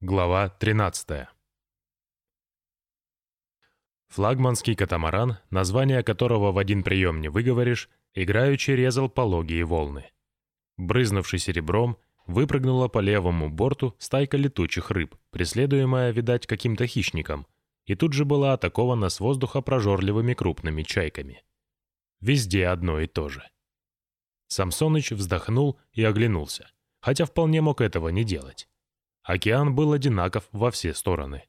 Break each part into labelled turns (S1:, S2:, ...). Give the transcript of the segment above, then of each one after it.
S1: Глава 13. Флагманский катамаран, название которого в один прием не выговоришь, играючи резал пологие волны. Брызнувший серебром, выпрыгнула по левому борту стайка летучих рыб, преследуемая, видать, каким-то хищником, и тут же была атакована с воздуха прожорливыми крупными чайками. Везде одно и то же. Самсоныч вздохнул и оглянулся, хотя вполне мог этого не делать. Океан был одинаков во все стороны.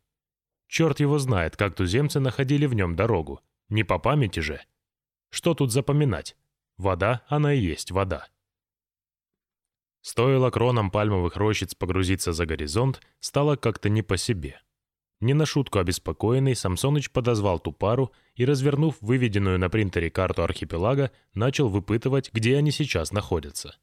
S1: Черт его знает, как туземцы находили в нем дорогу. Не по памяти же. Что тут запоминать? Вода, она и есть вода. Стоило кронам пальмовых рощиц погрузиться за горизонт, стало как-то не по себе. Не на шутку обеспокоенный, Самсоныч подозвал ту пару и, развернув выведенную на принтере карту архипелага, начал выпытывать, где они сейчас находятся.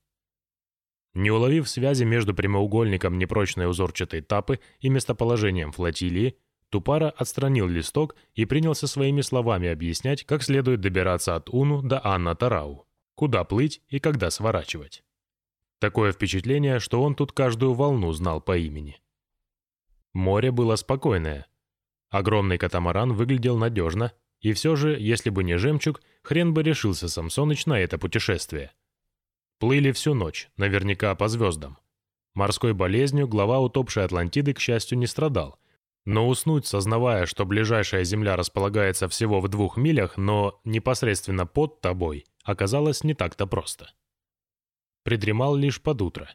S1: Не уловив связи между прямоугольником непрочной узорчатой тапы и местоположением флотилии, Тупара отстранил листок и принялся своими словами объяснять, как следует добираться от Уну до Анна Тарау, куда плыть и когда сворачивать. Такое впечатление, что он тут каждую волну знал по имени. Море было спокойное. Огромный катамаран выглядел надежно, и все же, если бы не жемчуг, хрен бы решился Самсоныч на это путешествие – Плыли всю ночь, наверняка по звездам. Морской болезнью глава утопшей Атлантиды, к счастью, не страдал. Но уснуть, сознавая, что ближайшая Земля располагается всего в двух милях, но непосредственно под тобой, оказалось не так-то просто. Придремал лишь под утро.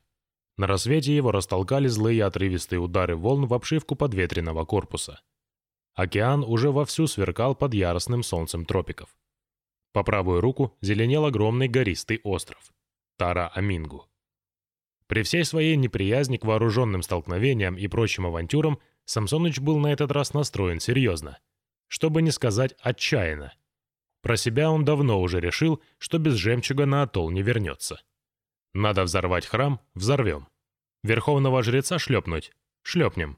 S1: На рассвете его растолкали злые отрывистые удары волн в обшивку подветренного корпуса. Океан уже вовсю сверкал под яростным солнцем тропиков. По правую руку зеленел огромный гористый остров. Тара-Амингу. При всей своей неприязни к вооруженным столкновениям и прочим авантюрам Самсоныч был на этот раз настроен серьезно. Чтобы не сказать отчаянно. Про себя он давно уже решил, что без жемчуга на атолл не вернется. Надо взорвать храм – взорвем. Верховного жреца шлепнуть – шлепнем.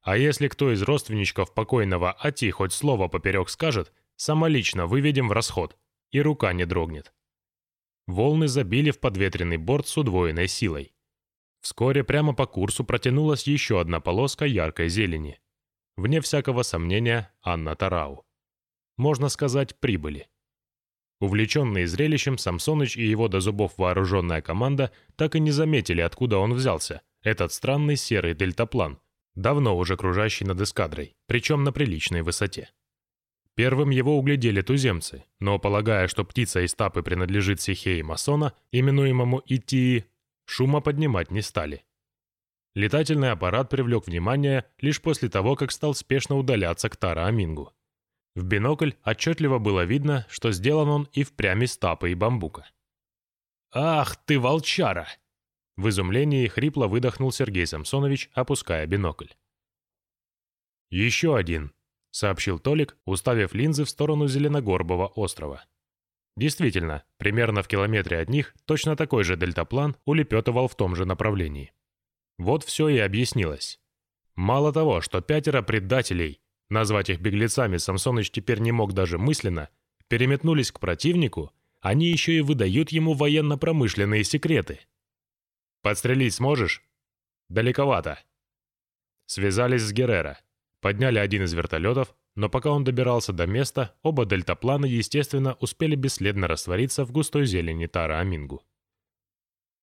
S1: А если кто из родственничков покойного Ати хоть слово поперек скажет, самолично выведем в расход, и рука не дрогнет. Волны забили в подветренный борт с удвоенной силой. Вскоре прямо по курсу протянулась еще одна полоска яркой зелени. Вне всякого сомнения, Анна Тарау. Можно сказать, прибыли. Увлеченные зрелищем, Самсоныч и его до зубов вооруженная команда так и не заметили, откуда он взялся, этот странный серый дельтаплан, давно уже кружащий над эскадрой, причем на приличной высоте. Первым его углядели туземцы, но, полагая, что птица из тапы принадлежит Сихее масона, именуемому Итии, шума поднимать не стали. Летательный аппарат привлек внимание лишь после того, как стал спешно удаляться к Тара-Амингу. В бинокль отчетливо было видно, что сделан он и впрямь из тапы и бамбука. «Ах ты, волчара!» В изумлении хрипло выдохнул Сергей Самсонович, опуская бинокль. «Еще один», — сообщил Толик, уставив линзы в сторону Зеленогорбого острова. Действительно, примерно в километре от них точно такой же дельтаплан улепетывал в том же направлении. Вот все и объяснилось. Мало того, что пятеро предателей, назвать их беглецами Самсоныч теперь не мог даже мысленно, переметнулись к противнику, они еще и выдают ему военно-промышленные секреты. «Подстрелить сможешь?» «Далековато». Связались с Геррера. Подняли один из вертолетов, но пока он добирался до места, оба дельтаплана, естественно, успели бесследно раствориться в густой зелени Тара-Амингу.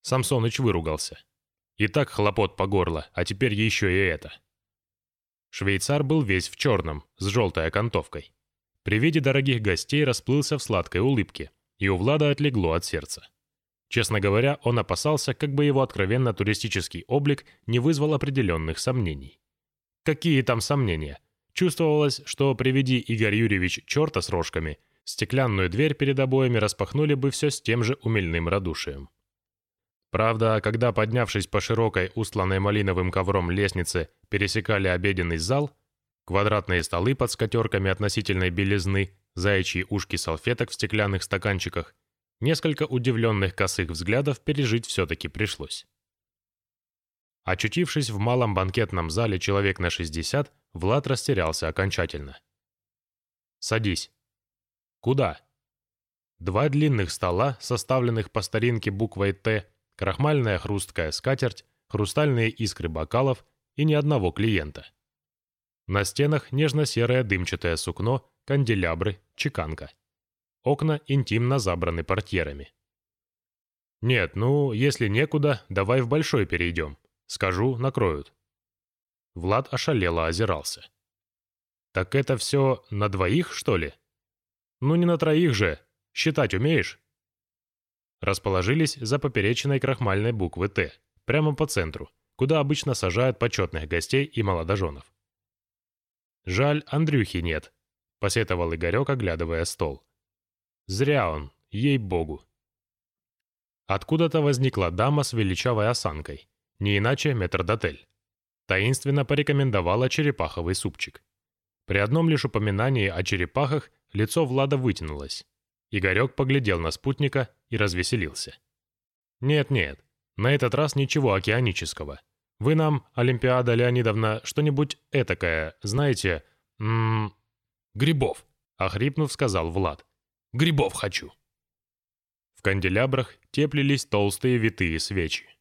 S1: Самсоныч выругался. И так хлопот по горло, а теперь еще и это. Швейцар был весь в черном, с желтой окантовкой. При виде дорогих гостей расплылся в сладкой улыбке, и у Влада отлегло от сердца. Честно говоря, он опасался, как бы его откровенно туристический облик не вызвал определенных сомнений. Какие там сомнения? Чувствовалось, что приведи Игорь Юрьевич черта с рожками, стеклянную дверь перед обоями распахнули бы все с тем же умельным радушием. Правда, когда, поднявшись по широкой, устланной малиновым ковром лестнице, пересекали обеденный зал, квадратные столы под скатерками относительной белизны, заячьи ушки салфеток в стеклянных стаканчиках, несколько удивленных косых взглядов пережить все-таки пришлось. Очутившись в малом банкетном зале человек на 60, Влад растерялся окончательно. «Садись». «Куда?» Два длинных стола, составленных по старинке буквой «Т», крахмальная хрусткая скатерть, хрустальные искры бокалов и ни одного клиента. На стенах нежно-серое дымчатое сукно, канделябры, чеканка. Окна интимно забраны портьерами. «Нет, ну, если некуда, давай в большой перейдем. Скажу, накроют». Влад ошалело озирался. «Так это все на двоих, что ли?» «Ну не на троих же. Считать умеешь?» Расположились за поперечиной крахмальной буквы «Т», прямо по центру, куда обычно сажают почетных гостей и молодоженов. «Жаль, Андрюхи нет», — посетовал Игорек, оглядывая стол. «Зря он, ей-богу». Откуда-то возникла дама с величавой осанкой, не иначе метрдотель. Таинственно порекомендовала черепаховый супчик. При одном лишь упоминании о черепахах лицо Влада вытянулось. Игорек поглядел на спутника и развеселился. «Нет-нет, на этот раз ничего океанического. Вы нам, Олимпиада Леонидовна, что-нибудь этакое, знаете, м грибов», — охрипнув, сказал Влад. «Грибов хочу». В канделябрах теплились толстые витые свечи.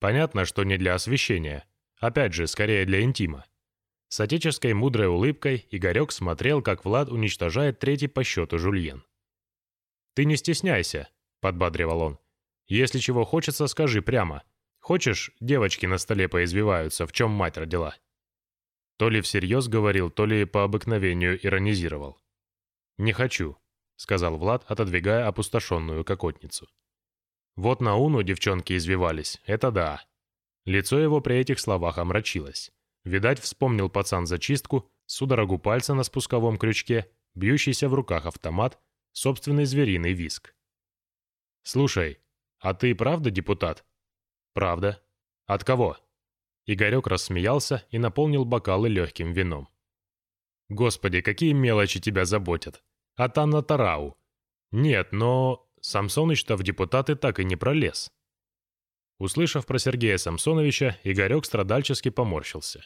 S1: Понятно, что не для освещения. Опять же, скорее для интима. С отеческой мудрой улыбкой Игорек смотрел, как Влад уничтожает третий по счету жульен. «Ты не стесняйся», — подбадривал он. «Если чего хочется, скажи прямо. Хочешь, девочки на столе поизвиваются, в чем мать родила?» То ли всерьез говорил, то ли по обыкновению иронизировал. «Не хочу», — сказал Влад, отодвигая опустошенную кокотницу. Вот на Уну девчонки извивались, это да. Лицо его при этих словах омрачилось. Видать, вспомнил пацан зачистку, судорогу пальца на спусковом крючке, бьющийся в руках автомат, собственный звериный виск. «Слушай, а ты правда депутат?» «Правда. От кого?» Игорек рассмеялся и наполнил бокалы легким вином. «Господи, какие мелочи тебя заботят!» от Анна Тарау. Нет, но Самсоныч-то в депутаты так и не пролез. Услышав про Сергея Самсоновича, Игорек страдальчески поморщился.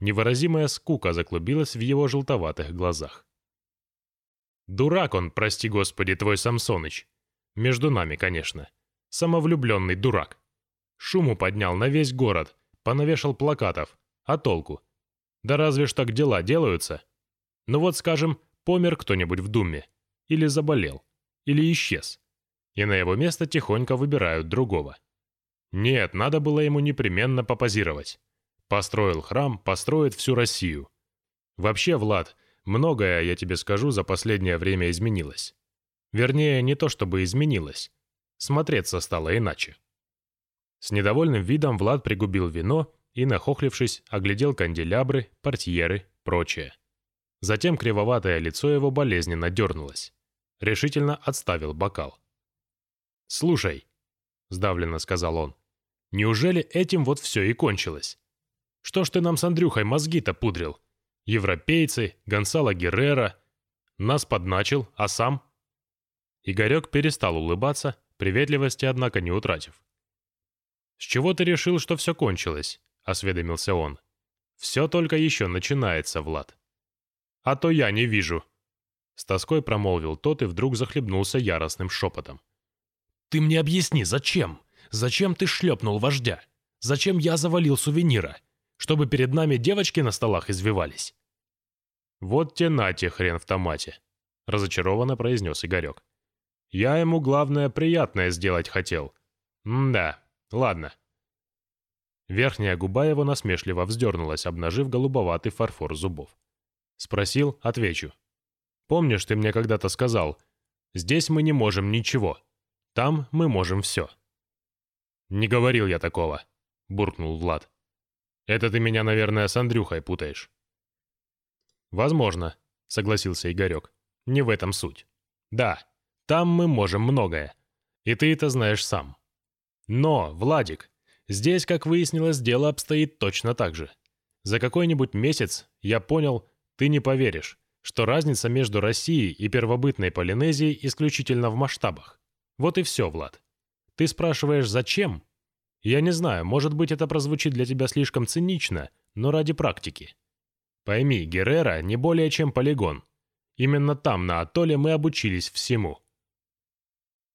S1: Невыразимая скука заклубилась в его желтоватых глазах. «Дурак он, прости господи, твой Самсоныч. Между нами, конечно. Самовлюбленный дурак. Шуму поднял на весь город, понавешал плакатов. А толку? Да разве ж так дела делаются? Ну вот, скажем, помер кто-нибудь в Думе, или заболел, или исчез, и на его место тихонько выбирают другого. Нет, надо было ему непременно попозировать. Построил храм, построит всю Россию. Вообще, Влад, многое, я тебе скажу, за последнее время изменилось. Вернее, не то чтобы изменилось. Смотреться стало иначе. С недовольным видом Влад пригубил вино и, нахохлившись, оглядел канделябры, портьеры, прочее. Затем кривоватое лицо его болезненно дернулось. Решительно отставил бокал. «Слушай», — сдавленно сказал он, — «неужели этим вот все и кончилось? Что ж ты нам с Андрюхой мозги-то пудрил? Европейцы, Гонсало Геррера. Нас подначил, а сам?» Игорек перестал улыбаться, приветливости, однако, не утратив. «С чего ты решил, что все кончилось?» — осведомился он. «Все только еще начинается, Влад». «А то я не вижу!» С тоской промолвил тот и вдруг захлебнулся яростным шепотом. «Ты мне объясни, зачем? Зачем ты шлепнул вождя? Зачем я завалил сувенира? Чтобы перед нами девочки на столах извивались?» «Вот те нате, хрен в томате», — разочарованно произнес Игорек. «Я ему, главное, приятное сделать хотел. М-да, ладно». Верхняя губа его насмешливо вздернулась, обнажив голубоватый фарфор зубов. Спросил, отвечу. Помнишь, ты мне когда-то сказал, здесь мы не можем ничего, там мы можем все. Не говорил я такого, буркнул Влад. Это ты меня, наверное, с Андрюхой путаешь. Возможно, согласился Игорек. Не в этом суть. Да, там мы можем многое. И ты это знаешь сам. Но, Владик, здесь, как выяснилось, дело обстоит точно так же. За какой-нибудь месяц я понял, ты не поверишь, что разница между Россией и первобытной Полинезией исключительно в масштабах. Вот и все, Влад. Ты спрашиваешь, зачем? Я не знаю, может быть, это прозвучит для тебя слишком цинично, но ради практики. Пойми, Геррера не более чем полигон. Именно там, на атолле, мы обучились всему.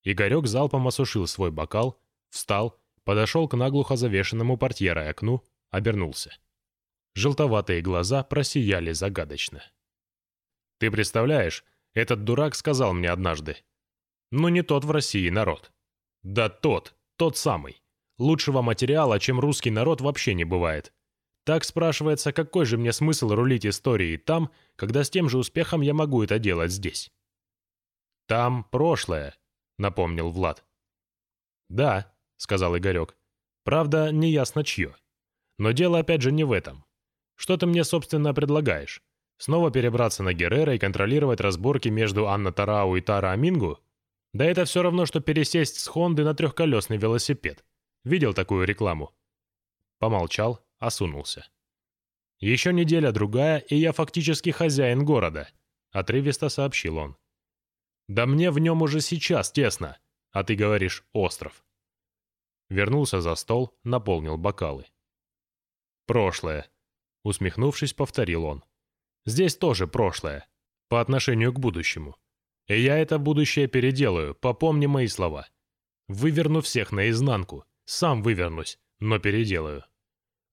S1: Игорек залпом осушил свой бокал, встал, подошел к наглухо завешенному портьерой окну, обернулся. Желтоватые глаза просияли загадочно. «Ты представляешь, этот дурак сказал мне однажды. Ну не тот в России народ. Да тот, тот самый. Лучшего материала, чем русский народ, вообще не бывает. Так спрашивается, какой же мне смысл рулить историей там, когда с тем же успехом я могу это делать здесь? «Там прошлое», — напомнил Влад. «Да», — сказал Игорек. «Правда, неясно чье. Но дело опять же не в этом. Что ты мне, собственно, предлагаешь? Снова перебраться на Геррера и контролировать разборки между Анна Тарау и Тара Амингу? Да это все равно, что пересесть с Хонды на трехколесный велосипед. Видел такую рекламу?» Помолчал, осунулся. «Еще неделя-другая, и я фактически хозяин города», — отрывисто сообщил он. «Да мне в нем уже сейчас тесно, а ты говоришь «остров». Вернулся за стол, наполнил бокалы. «Прошлое», — усмехнувшись, повторил он. «Здесь тоже прошлое, по отношению к будущему. Я это будущее переделаю, попомни мои слова. Выверну всех наизнанку, сам вывернусь, но переделаю.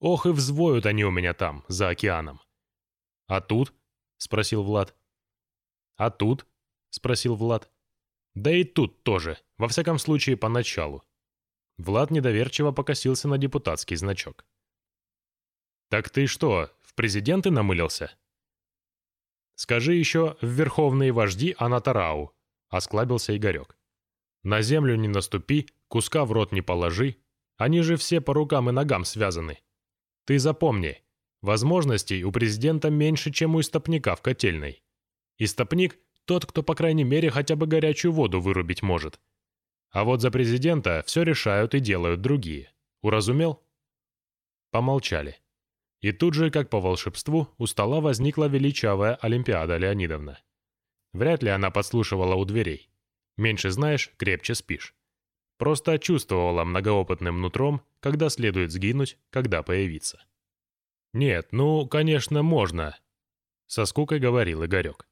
S1: Ох и взвоют они у меня там, за океаном. «А тут?» — спросил Влад. «А тут?» — спросил Влад. «Да и тут тоже, во всяком случае, поначалу». Влад недоверчиво покосился на депутатский значок. «Так ты что, в президенты намылился?» «Скажи еще в верховные вожди Анатарау», — осклабился Игорек. «На землю не наступи, куска в рот не положи. Они же все по рукам и ногам связаны. Ты запомни, возможностей у президента меньше, чем у истопника в котельной. Истопник – тот, кто, по крайней мере, хотя бы горячую воду вырубить может. А вот за президента все решают и делают другие. Уразумел? Помолчали. И тут же, как по волшебству, у стола возникла величавая Олимпиада Леонидовна. Вряд ли она подслушивала у дверей. Меньше знаешь, крепче спишь. Просто чувствовала многоопытным нутром, когда следует сгинуть, когда появиться. «Нет, ну, конечно, можно», — со скукой говорил Игорек.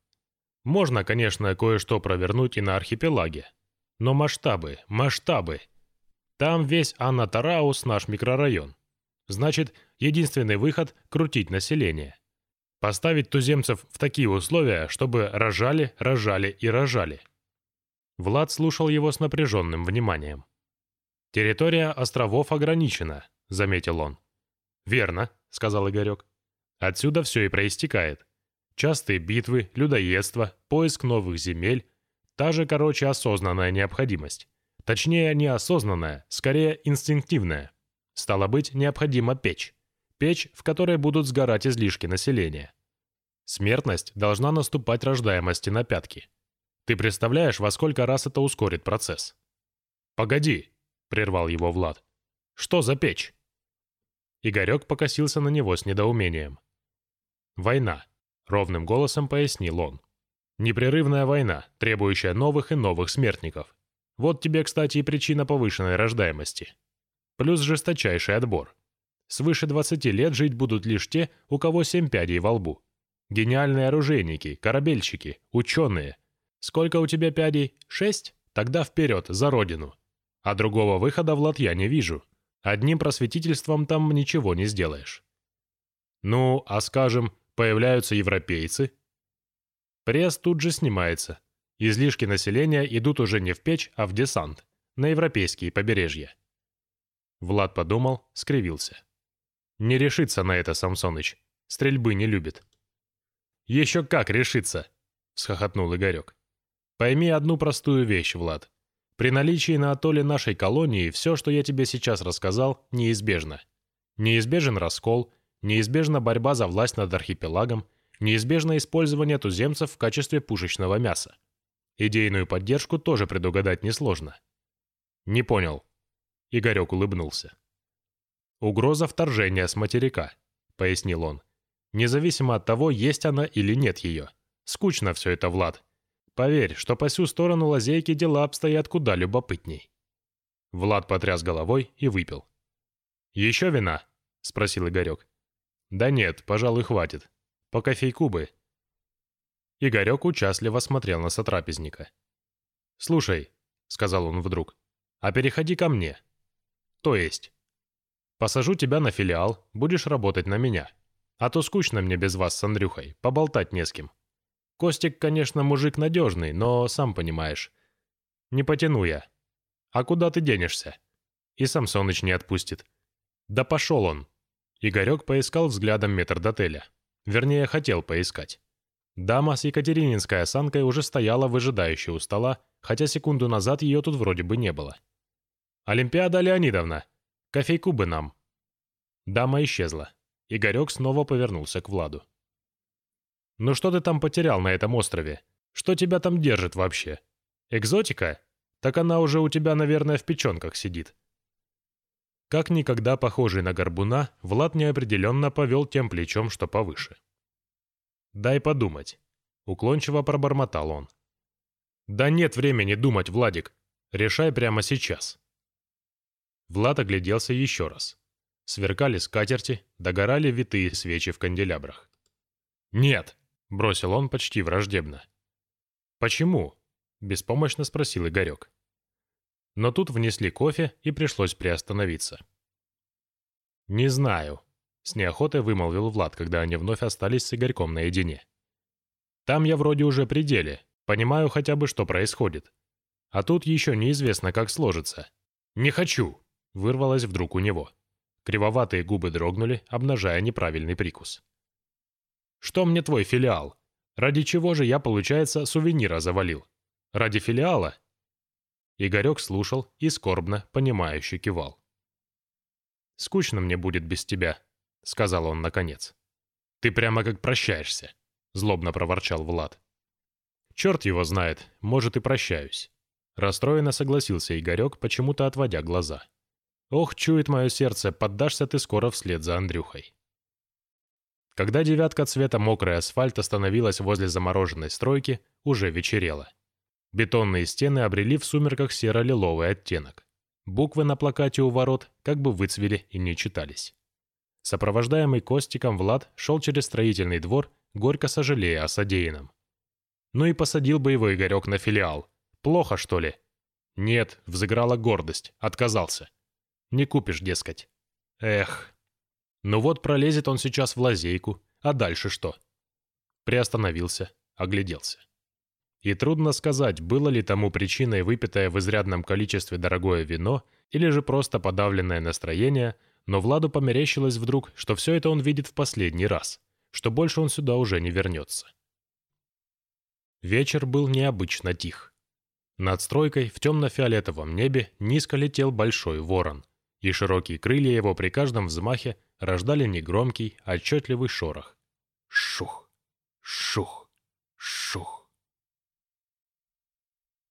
S1: «Можно, конечно, кое-что провернуть и на архипелаге. Но масштабы, масштабы. Там весь Анна-Тараус наш микрорайон. Значит, единственный выход — крутить население. Поставить туземцев в такие условия, чтобы рожали, рожали и рожали. Влад слушал его с напряженным вниманием. «Территория островов ограничена», — заметил он. «Верно», — сказал Игорек. «Отсюда все и проистекает. Частые битвы, людоедство, поиск новых земель. Та же, короче, осознанная необходимость. Точнее, не осознанная, скорее инстинктивная. Стало быть, необходима печь. Печь, в которой будут сгорать излишки населения. Смертность должна наступать рождаемости на пятки. Ты представляешь, во сколько раз это ускорит процесс? Погоди, прервал его Влад. Что за печь? Игорек покосился на него с недоумением. Война, ровным голосом пояснил он. Непрерывная война, требующая новых и новых смертников. Вот тебе, кстати, и причина повышенной рождаемости. Плюс жесточайший отбор. Свыше 20 лет жить будут лишь те, у кого семь пядей во лбу. Гениальные оружейники, корабельщики, ученые, Сколько у тебя пядей? Шесть? Тогда вперед, за родину. А другого выхода, Влад, я не вижу. Одним просветительством там ничего не сделаешь. Ну, а скажем, появляются европейцы? Пресс тут же снимается. Излишки населения идут уже не в печь, а в десант, на европейские побережья. Влад подумал, скривился. Не решится на это Самсоныч. Стрельбы не любит. «Еще как решится!» — схохотнул Игорек. Пойми одну простую вещь, Влад. При наличии на атолле нашей колонии все, что я тебе сейчас рассказал, неизбежно. Неизбежен раскол, неизбежна борьба за власть над архипелагом, неизбежно использование туземцев в качестве пушечного мяса. Идейную поддержку тоже предугадать несложно. Не понял. Игорек улыбнулся. Угроза вторжения с материка, пояснил он. Независимо от того, есть она или нет ее. Скучно все это, Влад. Поверь, что по всю сторону лазейки дела обстоят куда любопытней». Влад потряс головой и выпил. «Еще вина?» — спросил Игорек. «Да нет, пожалуй, хватит. По кофейку бы». Игорек участливо смотрел на сотрапезника. «Слушай», — сказал он вдруг, — «а переходи ко мне. То есть, посажу тебя на филиал, будешь работать на меня. А то скучно мне без вас с Андрюхой, поболтать не с кем. Костик, конечно, мужик надежный, но сам понимаешь. Не потяну я. А куда ты денешься? И Самсоныч не отпустит. Да пошел он. Игорек поискал взглядом метр до отеля. Вернее, хотел поискать. Дама с екатерининской осанкой уже стояла выжидающей у стола, хотя секунду назад ее тут вроде бы не было. «Олимпиада Леонидовна! Кофейку бы нам!» Дама исчезла. Игорек снова повернулся к Владу. «Ну что ты там потерял на этом острове? Что тебя там держит вообще? Экзотика? Так она уже у тебя, наверное, в печенках сидит». Как никогда похожий на горбуна, Влад неопределенно повел тем плечом, что повыше. «Дай подумать», — уклончиво пробормотал он. «Да нет времени думать, Владик. Решай прямо сейчас». Влад огляделся еще раз. Сверкали скатерти, догорали витые свечи в канделябрах. «Нет!» — бросил он почти враждебно. «Почему?» — беспомощно спросил Игорек. Но тут внесли кофе, и пришлось приостановиться. «Не знаю», — с неохотой вымолвил Влад, когда они вновь остались с Игорьком наедине. «Там я вроде уже при деле, понимаю хотя бы, что происходит. А тут еще неизвестно, как сложится. Не хочу!» — вырвалось вдруг у него. Кривоватые губы дрогнули, обнажая неправильный прикус. «Что мне твой филиал? Ради чего же я, получается, сувенира завалил? Ради филиала?» Игорек слушал и скорбно, понимающе кивал. «Скучно мне будет без тебя», — сказал он наконец. «Ты прямо как прощаешься», — злобно проворчал Влад. «Черт его знает, может и прощаюсь». Расстроенно согласился Игорек, почему-то отводя глаза. Ох, чует мое сердце, поддашься ты скоро вслед за Андрюхой. Когда девятка цвета мокрый асфальт остановилась возле замороженной стройки, уже вечерело. Бетонные стены обрели в сумерках серо-лиловый оттенок. Буквы на плакате у ворот как бы выцвели и не читались. Сопровождаемый Костиком Влад шел через строительный двор, горько сожалея о содеянном. Ну и посадил бы его Игорек на филиал. Плохо, что ли? Нет, взыграла гордость, отказался. Не купишь, дескать. Эх. Ну вот пролезет он сейчас в лазейку, а дальше что? Приостановился, огляделся. И трудно сказать, было ли тому причиной выпитое в изрядном количестве дорогое вино или же просто подавленное настроение, но Владу померещилось вдруг, что все это он видит в последний раз, что больше он сюда уже не вернется. Вечер был необычно тих. Над стройкой в темно-фиолетовом небе низко летел большой ворон – и широкие крылья его при каждом взмахе рождали негромкий, отчетливый шорох. Шух, шух, шух.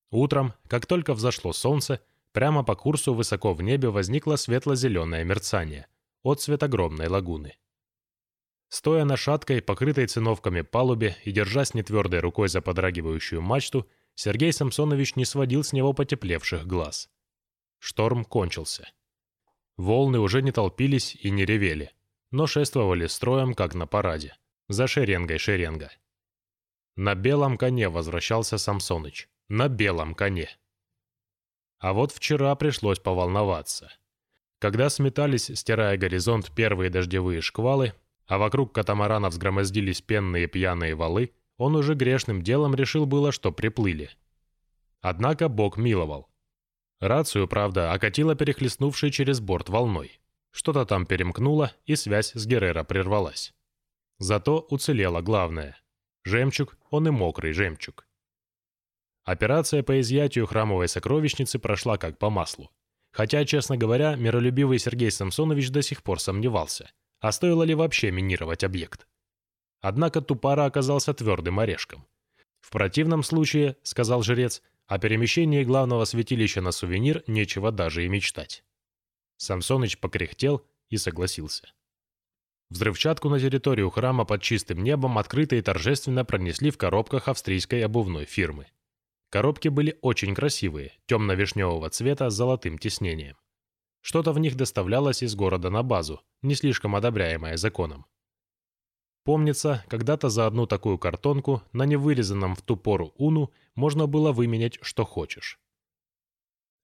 S1: Утром, как только взошло солнце, прямо по курсу высоко в небе возникло светло-зеленое мерцание от цвет огромной лагуны. Стоя на шаткой, покрытой циновками палубе и держась нетвердой рукой за подрагивающую мачту, Сергей Самсонович не сводил с него потеплевших глаз. Шторм кончился. Волны уже не толпились и не ревели, но шествовали строем, как на параде, за шеренгой шеренга. На белом коне возвращался Самсоныч. На белом коне. А вот вчера пришлось поволноваться. Когда сметались, стирая горизонт, первые дождевые шквалы, а вокруг катамарана взгромоздились пенные пьяные валы, он уже грешным делом решил было, что приплыли. Однако Бог миловал. Рацию, правда, окатило перехлестнувшей через борт волной. Что-то там перемкнуло, и связь с Геррера прервалась. Зато уцелело главное. Жемчуг, он и мокрый жемчуг. Операция по изъятию храмовой сокровищницы прошла как по маслу. Хотя, честно говоря, миролюбивый Сергей Самсонович до сих пор сомневался, а стоило ли вообще минировать объект. Однако Тупара оказался твердым орешком. В противном случае, сказал жрец, о перемещении главного святилища на сувенир нечего даже и мечтать. Самсоныч покряхтел и согласился. Взрывчатку на территорию храма под чистым небом открыто и торжественно пронесли в коробках австрийской обувной фирмы. Коробки были очень красивые, темно-вишневого цвета с золотым тиснением. Что-то в них доставлялось из города на базу, не слишком одобряемое законом. Помнится, когда-то за одну такую картонку на невырезанном в ту пору уну можно было выменять что хочешь.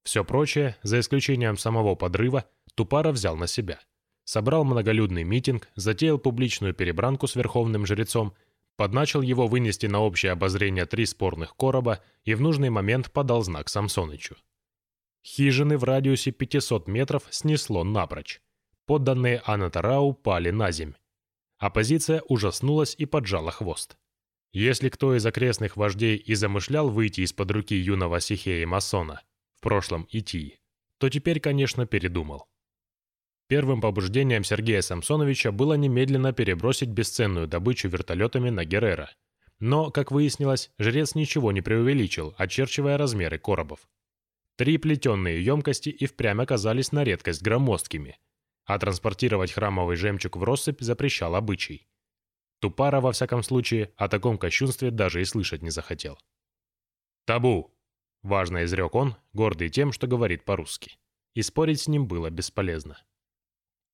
S1: Все прочее, за исключением самого подрыва, Тупара взял на себя. собрал многолюдный митинг, затеял публичную перебранку с верховным жрецом, подначил его вынести на общее обозрение три спорных короба и в нужный момент подал знак Самсонычу. Хижины в радиусе 500 метров снесло напрочь. Подданные Анатарау пали на земь. Оппозиция ужаснулась и поджала хвост. Если кто из окрестных вождей и замышлял выйти из-под руки юного Сихея Масона, в прошлом Итии, то теперь, конечно, передумал. Первым побуждением Сергея Самсоновича было немедленно перебросить бесценную добычу вертолетами на Геррера. Но, как выяснилось, жрец ничего не преувеличил, очерчивая размеры коробов. Три плетенные емкости и впрямь оказались на редкость громоздкими, а транспортировать храмовый жемчуг в россыпь запрещал обычай. Тупара, во всяком случае, о таком кощунстве даже и слышать не захотел. «Табу!» — важно изрек он, гордый тем, что говорит по-русски. И спорить с ним было бесполезно.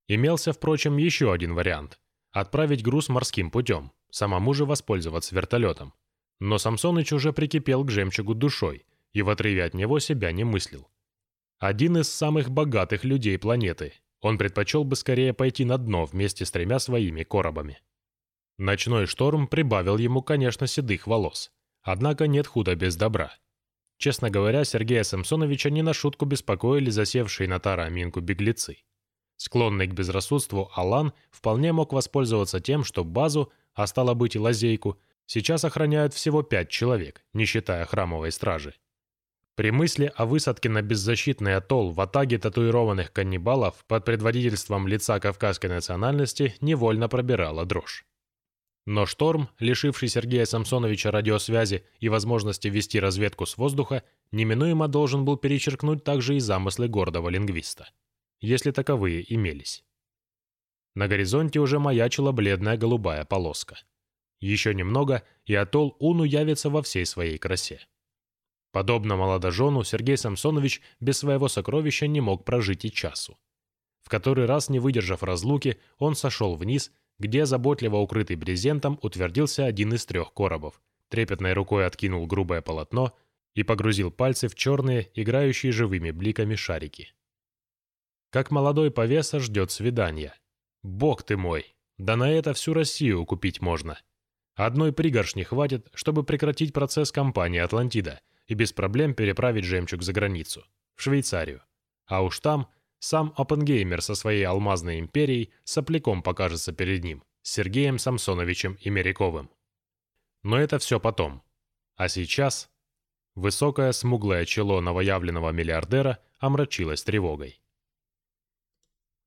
S1: Имелся, впрочем, еще один вариант – отправить груз морским путем, самому же воспользоваться вертолетом. Но Самсоныч уже прикипел к жемчугу душой и в отрыве от него себя не мыслил. Один из самых богатых людей планеты, он предпочел бы скорее пойти на дно вместе с тремя своими коробами. Ночной шторм прибавил ему, конечно, седых волос. Однако нет худа без добра. Честно говоря, Сергея Самсоновича не на шутку беспокоили засевшие на Тара Аминку беглецы. Склонный к безрассудству Алан вполне мог воспользоваться тем, что базу, а стало быть и лазейку, сейчас охраняют всего пять человек, не считая храмовой стражи. При мысли о высадке на беззащитный атолл в атаге татуированных каннибалов под предводительством лица кавказской национальности невольно пробирала дрожь. Но шторм, лишивший Сергея Самсоновича радиосвязи и возможности вести разведку с воздуха, неминуемо должен был перечеркнуть также и замыслы гордого лингвиста если таковые имелись. На горизонте уже маячила бледная голубая полоска. Еще немного, и атолл Уну явится во всей своей красе. Подобно молодожену, Сергей Самсонович без своего сокровища не мог прожить и часу. В который раз, не выдержав разлуки, он сошел вниз, где, заботливо укрытый брезентом, утвердился один из трех коробов, трепетной рукой откинул грубое полотно и погрузил пальцы в черные, играющие живыми бликами шарики как молодой повеса ждет свидания. Бог ты мой, да на это всю Россию купить можно. Одной пригоршни хватит, чтобы прекратить процесс компании «Атлантида» и без проблем переправить жемчуг за границу, в Швейцарию. А уж там сам Оппенгеймер со своей алмазной империей сопляком покажется перед ним, Сергеем Самсоновичем и Меряковым. Но это все потом. А сейчас... Высокое смуглое чело новоявленного миллиардера омрачилось тревогой.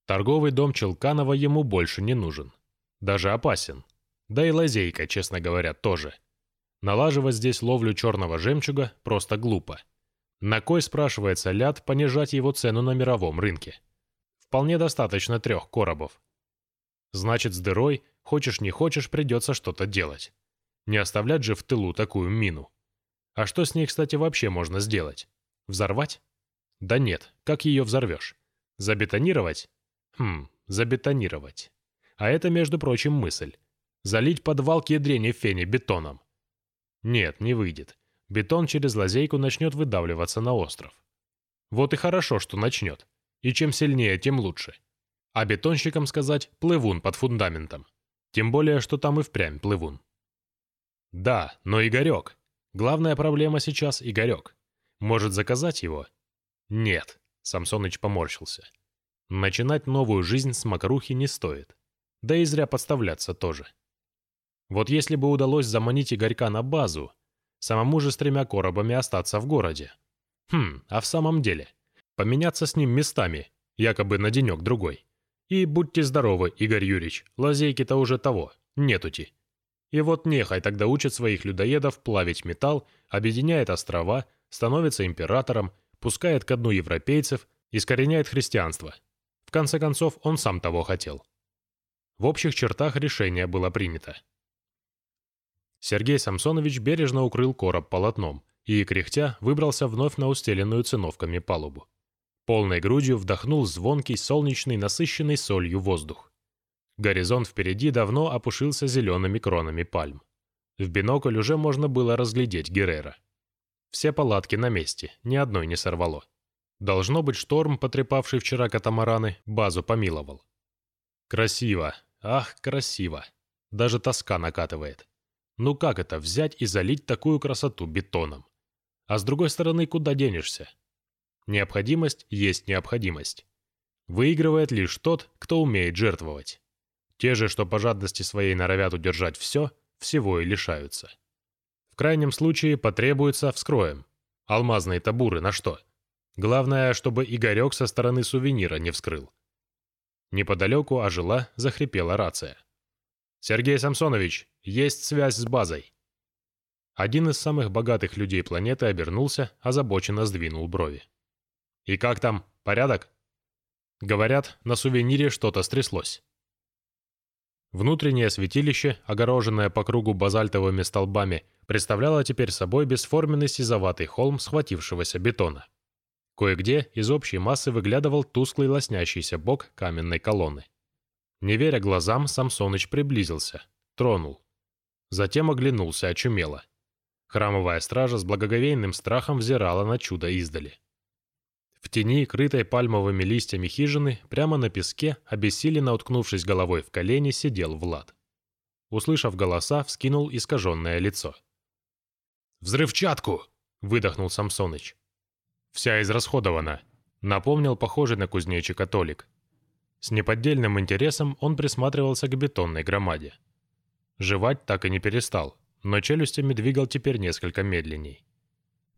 S1: Торговый дом Челканова ему больше не нужен. Даже опасен. Да и лазейка, честно говоря, тоже. Налаживать здесь ловлю черного жемчуга просто глупо. На кой, спрашивается, ляд понижать его цену на мировом рынке? Вполне достаточно трех коробов. Значит, с дырой, хочешь не хочешь, придется что-то делать. Не оставлять же в тылу такую мину. А что с ней, кстати, вообще можно сделать? Взорвать? Да нет, как ее взорвешь? Забетонировать? Хм, забетонировать. А это, между прочим, мысль. Залить подвал к ядрене фени бетоном. Нет, не выйдет. Бетон через лазейку начнет выдавливаться на остров. Вот и хорошо, что начнет. И чем сильнее, тем лучше. А бетонщикам сказать «плывун под фундаментом». Тем более, что там и впрямь плывун. Да, но Игорек. Главная проблема сейчас Игорек. Может заказать его? Нет, Самсоныч поморщился. Начинать новую жизнь с мокрухи не стоит. Да и зря подставляться тоже. Вот если бы удалось заманить Игорька на базу, самому же с тремя коробами остаться в городе. Хм, а в самом деле, поменяться с ним местами, якобы на денек-другой. И будьте здоровы, Игорь Юрьевич, лазейки-то уже того, нетути. И вот нехай тогда учат своих людоедов плавить металл, объединяет острова, становится императором, пускает ко дну европейцев, искореняет христианство – в конце концов, он сам того хотел. В общих чертах решение было принято. Сергей Самсонович бережно укрыл короб полотном и, кряхтя, выбрался вновь на устеленную циновками палубу. Полной грудью вдохнул звонкий, солнечный, насыщенный солью воздух. Горизонт впереди давно опушился зелеными кронами пальм. В бинокль уже можно было разглядеть Геррера. Все палатки на месте, ни одной не сорвало. Должно быть, шторм, потрепавший вчера катамараны, базу помиловал. Красиво. Ах, красиво. Даже тоска накатывает. Ну как это взять и залить такую красоту бетоном? А с другой стороны, куда денешься? Необходимость есть необходимость. Выигрывает лишь тот, кто умеет жертвовать. Те же, что по жадности своей норовят удержать все, всего и лишаются. В крайнем случае потребуется вскроем. Алмазные табуры на что? Главное, чтобы Игорек со стороны сувенира не вскрыл. Неподалеку ожила, захрипела рация. «Сергей Самсонович, есть связь с базой». Один из самых богатых людей планеты обернулся, озабоченно сдвинул брови. «И как там? Порядок?» Говорят, на сувенире что-то стряслось. Внутреннее святилище, огороженное по кругу базальтовыми столбами, представляло теперь собой бесформенный сизоватый холм схватившегося бетона. Кое-где из общей массы выглядывал тусклый лоснящийся бок каменной колонны. Не веря глазам, Самсоныч приблизился, тронул. Затем оглянулся очумело. Храмовая стража с благоговейным страхом взирала на чудо издали. В тени, крытой пальмовыми листьями хижины, прямо на песке, обессиленно уткнувшись головой в колени, сидел Влад. Услышав голоса, вскинул искаженное лицо. «Взрывчатку!» — выдохнул Самсоныч. «Вся израсходована», — напомнил похожий на кузнечика Толик. С неподдельным интересом он присматривался к бетонной громаде. Жевать так и не перестал, но челюстями двигал теперь несколько медленней.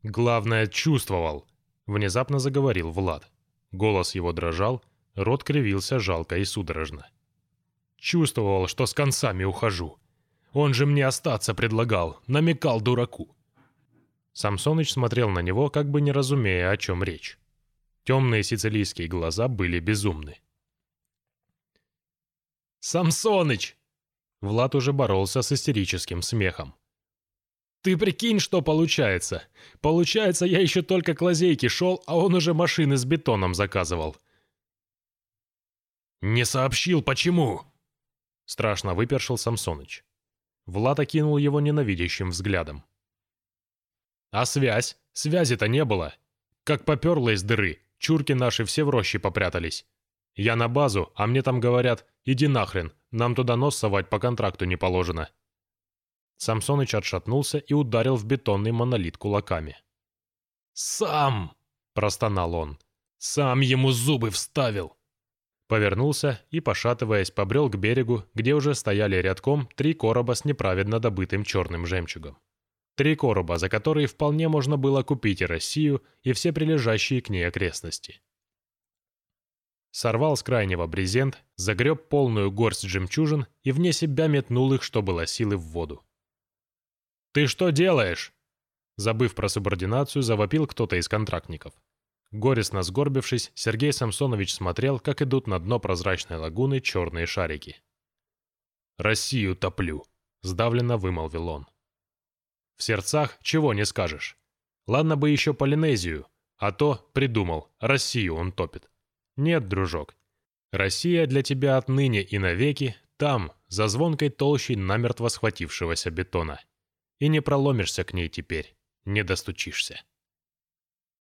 S1: «Главное, чувствовал!» — внезапно заговорил Влад. Голос его дрожал, рот кривился жалко и судорожно. «Чувствовал, что с концами ухожу. Он же мне остаться предлагал, намекал дураку». Самсоныч смотрел на него, как бы не разумея, о чем речь. Темные сицилийские глаза были безумны. «Самсоныч!» Влад уже боролся с истерическим смехом. «Ты прикинь, что получается. Получается, я еще только к лазейке шел, а он уже машины с бетоном заказывал». «Не сообщил, почему?» Страшно выпершил Самсоныч. Влад окинул его ненавидящим взглядом. «А связь? Связи-то не было. Как поперло из дыры, чурки наши все в роще попрятались. Я на базу, а мне там говорят, иди нахрен, нам туда нос совать по контракту не положено». Самсоныч отшатнулся и ударил в бетонный монолит кулаками. «Сам!» – простонал он. «Сам ему зубы вставил!» Повернулся и, пошатываясь, побрел к берегу, где уже стояли рядком три короба с неправедно добытым черным жемчугом. Три короба, за которые вполне можно было купить и Россию, и все прилежащие к ней окрестности сорвал с крайнего брезент, загреб полную горсть жемчужин и вне себя метнул их, что было силы, в воду. «Ты что делаешь?» Забыв про субординацию, завопил кто-то из контрактников. Горестно сгорбившись, Сергей Самсонович смотрел, как идут на дно прозрачной лагуны черные шарики. «Россию топлю», — сдавленно вымолвил он. В сердцах чего не скажешь. Ладно бы еще Полинезию, а то, придумал, Россию он топит. Нет, дружок. Россия для тебя отныне и навеки там, за звонкой толщей намертво схватившегося бетона. И не проломишься к ней теперь, не достучишься.